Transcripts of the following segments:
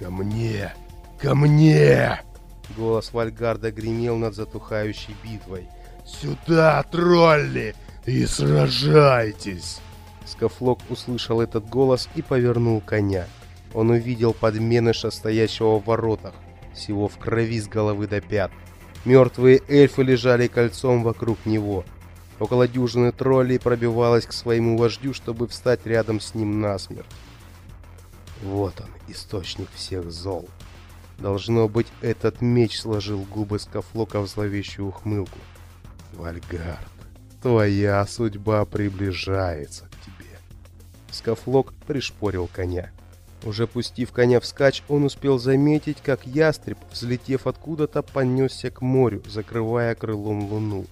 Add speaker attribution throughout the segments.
Speaker 1: «Ко мне! Ко мне!»
Speaker 2: Голос Вальгарда гремел над затухающей битвой.
Speaker 1: «Сюда, тролли, и сражайтесь!»
Speaker 2: Скафлок услышал этот голос и повернул коня. Он увидел подменыша, стоящего в воротах, всего в крови с головы до пят. Мертвые эльфы лежали кольцом вокруг него. Около дюжины троллей пробивалась к своему вождю, чтобы встать рядом с ним насмерть. Вот он, источник всех зол. Должно быть, этот меч сложил губы Скафлока в зловещую ухмылку. Вальгард, твоя судьба приближается к тебе. Скафлок пришпорил коня. Уже пустив коня вскачь, он успел заметить, как ястреб, взлетев откуда-то, понесся к морю, закрывая крылом луну.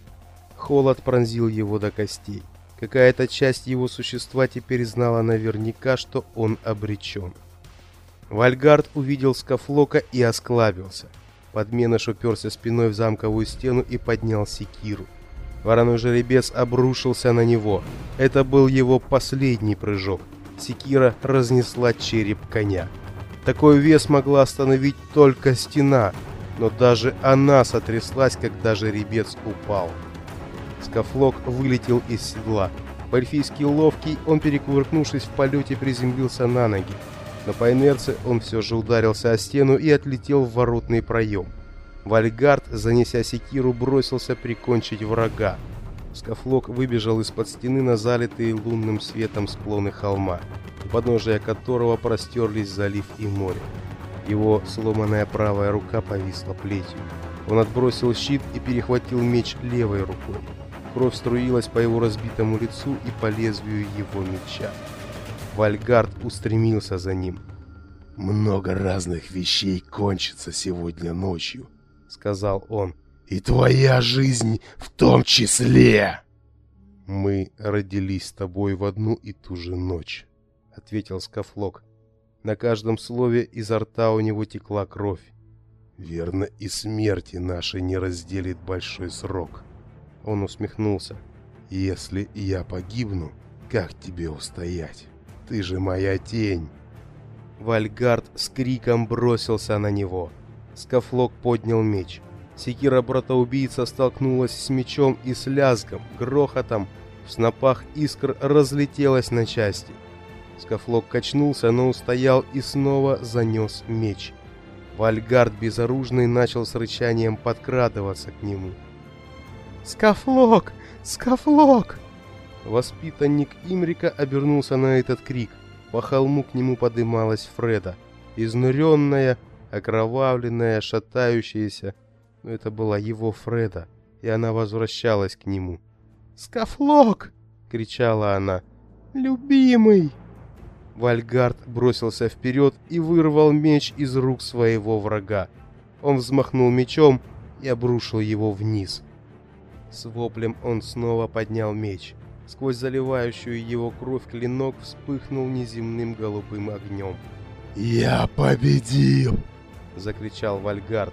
Speaker 2: Холод пронзил его до костей. Какая-то часть его существа теперь знала наверняка, что он обречен. Вальгард увидел Скафлока и осклабился. Подменыш уперся спиной в замковую стену и поднял секиру. Вороной жеребец обрушился на него. Это был его последний прыжок. Секира разнесла череп коня. Такой вес могла остановить только стена, но даже она сотряслась, когда жеребец упал. Скафлок вылетел из седла. По-эльфийски ловкий, он, перекувыркнувшись в полете, приземлился на ноги. Но по инерции он все же ударился о стену и отлетел в воротный проем. Вальгард, занеся секиру, бросился прикончить врага. Скафлок выбежал из-под стены на залитые лунным светом склоны холма, у подножия которого простерлись залив и море. Его сломанная правая рука повисла плетью. Он отбросил щит и перехватил меч левой рукой. Кровь струилась по его разбитому лицу и по лезвию его меча. Вальгард устремился за ним.
Speaker 1: «Много разных вещей кончится сегодня ночью», — сказал он. «И твоя жизнь в том числе!»
Speaker 2: «Мы родились с тобой в одну и ту же ночь», — ответил Скафлок. На каждом слове изо рта у него текла кровь.
Speaker 1: «Верно, и смерти нашей не разделит большой срок».
Speaker 2: Он усмехнулся.
Speaker 1: «Если я погибну, как тебе устоять? Ты же моя тень!»
Speaker 2: Вальгард с криком бросился на него. Скафлок поднял меч. Секира брата-убийца столкнулась с мечом и с лязгом, грохотом. В снопах искр разлетелась на части. Скафлок качнулся, но устоял и снова занес меч. Вальгард безоружный начал с рычанием подкрадываться к нему. «Скафлок! Скафлок!» Воспитанник Имрика обернулся на этот крик. По холму к нему подымалась Фреда, изнуренная, окровавленная, шатающаяся. Но это была его Фреда, и она возвращалась к нему. «Скафлок!» — кричала она. «Любимый!» Вальгард бросился вперед и вырвал меч из рук своего врага. Он взмахнул мечом и обрушил его вниз. С воплем он снова поднял меч. Сквозь заливающую его кровь клинок вспыхнул неземным голубым огнем.
Speaker 1: «Я победил!»
Speaker 2: — закричал Вальгард.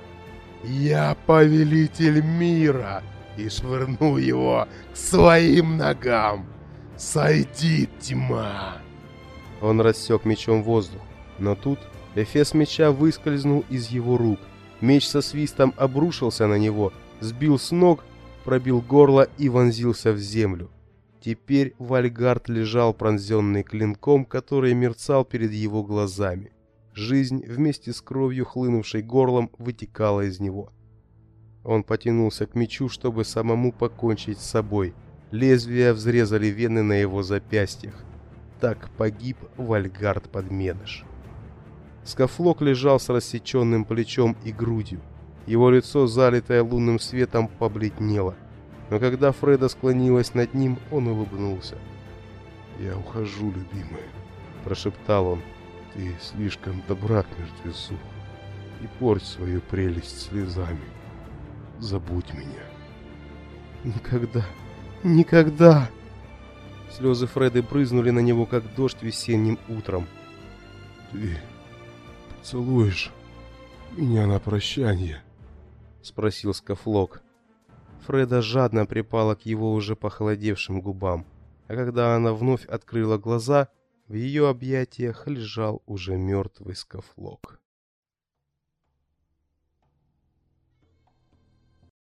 Speaker 1: «Я повелитель мира!» и швырну его к своим ногам. Сойди, тьма!»
Speaker 2: Он рассек мечом воздух, но тут эфес меча выскользнул из его рук. Меч со свистом обрушился на него, сбил с ног, пробил горло и вонзился в землю. Теперь Вальгард лежал пронзенный клинком, который мерцал перед его глазами. Жизнь вместе с кровью, хлынувшей горлом, вытекала из него. Он потянулся к мечу, чтобы самому покончить с собой. Лезвия взрезали вены на его запястьях. Так погиб Вальгард Подменыш. Скафлок лежал с рассеченным плечом и грудью. Его лицо, залитое лунным светом, побледнело. Но когда Фреда склонилась над ним, он улыбнулся.
Speaker 1: «Я ухожу, любимая», – прошептал он. «Ты слишком добра к мертвецу. И порть свою прелесть слезами. Забудь меня».
Speaker 2: «Никогда, никогда!» Слезы Фреды брызнули на него, как дождь весенним утром.
Speaker 1: «Ты поцелуешь меня на прощание?»
Speaker 2: — спросил Скафлок. Фреда жадно припала к его уже похолодевшим губам, а когда она вновь открыла глаза, в ее объятиях лежал уже мертвый Скафлок.